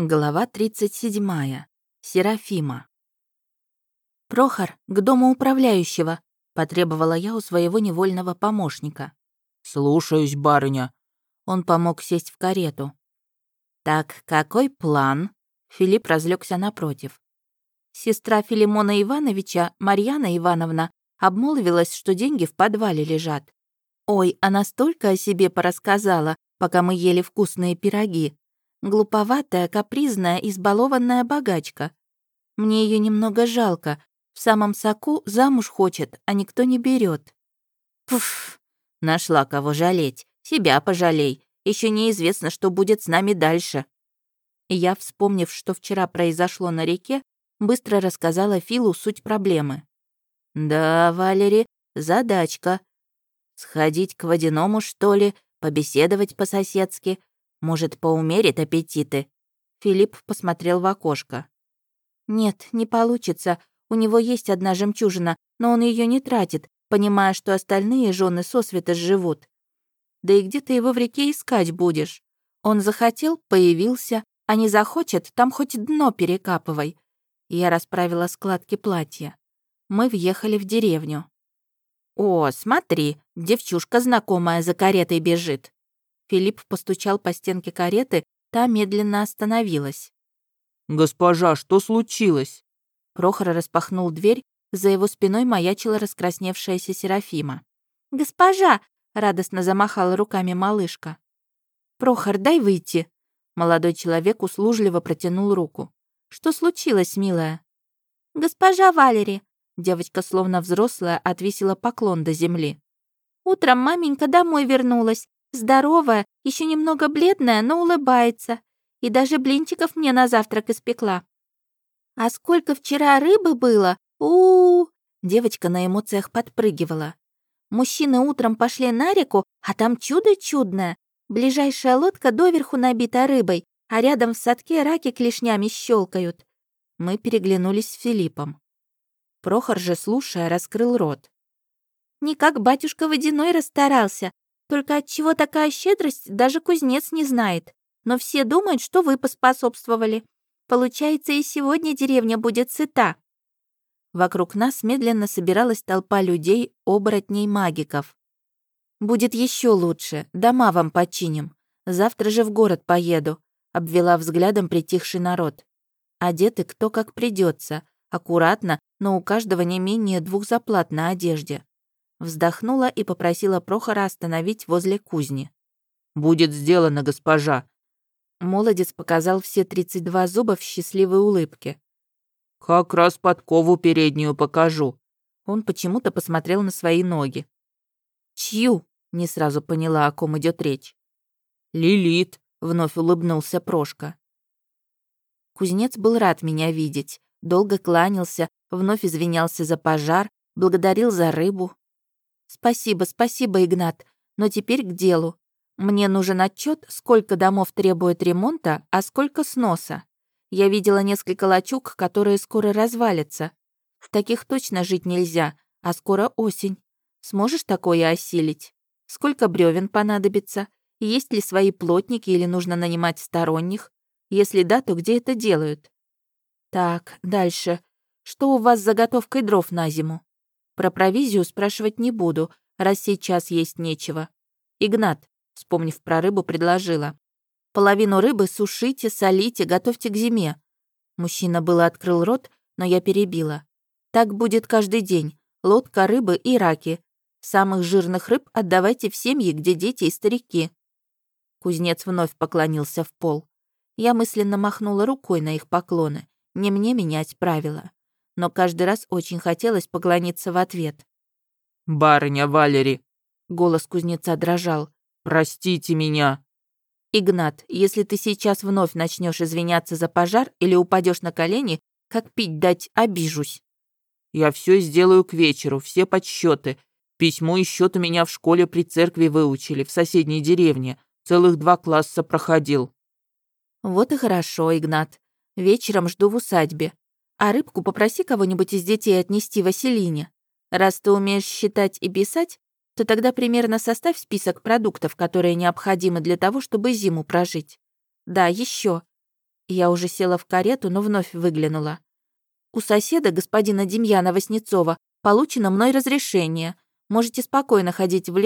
Глава 37. Серафима. «Прохор, к дому управляющего», — потребовала я у своего невольного помощника. «Слушаюсь, барыня». Он помог сесть в карету. «Так, какой план?» Филипп разлегся напротив. Сестра Филимона Ивановича, Марьяна Ивановна, обмолвилась, что деньги в подвале лежат. Ой, она столько о себе порассказала, пока мы ели вкусные пироги, Глуповатая, капризная, избалованная богачка. Мне ее немного жалко. В самом соку замуж хочет, а никто не берет. Пф, нашла кого жалеть. Себя пожалей. Еще неизвестно, что будет с нами дальше. Я, вспомнив, что вчера произошло на реке, быстро рассказала Филу суть проблемы. «Да, Валери, задачка. Сходить к водяному, что ли, побеседовать по-соседски, может, поумерит аппетиты?» Филипп посмотрел в окошко. «Нет, не получится. У него есть одна жемчужина, но он ее не тратит, понимая, что остальные жены сосвета живут. Да и где ты его в реке искать будешь? Он захотел, появился, а не захочет, там хоть дно перекапывай». Я расправила складки платья. Мы въехали в деревню. «О, смотри, девчушка знакомая за каретой бежит». Филипп постучал по стенке кареты, та медленно остановилась. «Госпожа, что случилось?» Прохор распахнул дверь, за его спиной маячила раскрасневшаяся Серафима. «Госпожа!» — радостно замахала руками малышка. «Прохор, дай выйти!» Молодой человек услужливо протянул руку. «Что случилось, милая?» «Госпожа Валери!» Девочка, словно взрослая, отвесила поклон до земли. «Утром маменька домой вернулась. Здоровая, еще немного бледная, но улыбается. И даже блинчиков мне на завтрак испекла. А сколько вчера рыбы было? у у, -у Девочка на эмоциях подпрыгивала. Мужчины утром пошли на реку, а там чудо чудное. Ближайшая лодка доверху набита рыбой, а рядом в садке раки клешнями щелкают. Мы переглянулись с Филиппом. Прохор же, слушая, раскрыл рот. Не как батюшка водяной расстарался, только от чего такая щедрость, даже кузнец не знает. Но все думают, что вы поспособствовали. Получается, и сегодня деревня будет сыта. Вокруг нас медленно собиралась толпа людей, оборотней, магиков. «Будет еще лучше, дома вам починим. Завтра же в город поеду», — обвела взглядом притихший народ. Одеты кто как придется, аккуратно, но у каждого не менее двух заплат на одежде. Вздохнула и попросила Прохора остановить возле кузни. «Будет сделано, госпожа!» Молодец показал все 32 зуба в счастливой улыбке. «Как раз подкову переднюю покажу». Он почему-то посмотрел на свои ноги. «Чью?» — не сразу поняла, о ком идет речь. «Лилит», — вновь улыбнулся Прошка. Кузнец был рад меня видеть, долго кланялся, вновь извинялся за пожар, благодарил за рыбу, «Спасибо, спасибо, Игнат. Но теперь к делу. Мне нужен отчет, сколько домов требует ремонта, а сколько сноса. Я видела несколько лачуг, которые скоро развалятся. В таких точно жить нельзя, а скоро осень. Сможешь такое осилить? Сколько бревен понадобится? Есть ли свои плотники или нужно нанимать сторонних? Если да, то где это делают? Так, дальше. Что у вас с заготовкой дров на зиму? Про провизию спрашивать не буду, раз сейчас есть нечего. Игнат, вспомнив про рыбу, предложила. Половину рыбы сушите, солите, готовьте к зиме. Мужчина было открыл рот, но я перебила. Так будет каждый день. Лодка, рыбы и раки. Самых жирных рыб отдавайте в семьи, где дети и старики. Кузнец вновь поклонился в пол. Я мысленно махнула рукой на их поклоны. Не мне менять правила но каждый раз очень хотелось поклониться в ответ. «Барыня Валери!» — голос кузнеца дрожал. «Простите меня!» «Игнат, если ты сейчас вновь начнешь извиняться за пожар или упадешь на колени, как пить дать, обижусь». «Я все сделаю к вечеру, все подсчеты. Письмо и счет у меня в школе при церкви выучили, в соседней деревне. Целых два класса проходил». «Вот и хорошо, Игнат. Вечером жду в усадьбе. А рыбку попроси кого-нибудь из детей отнести Василине. Раз ты умеешь считать и писать, то тогда примерно составь список продуктов, которые необходимы для того, чтобы зиму прожить. Да, еще. Я уже села в карету, но вновь выглянула. У соседа, господина Демьяна Васнецова, получено мной разрешение. Можете спокойно ходить в лес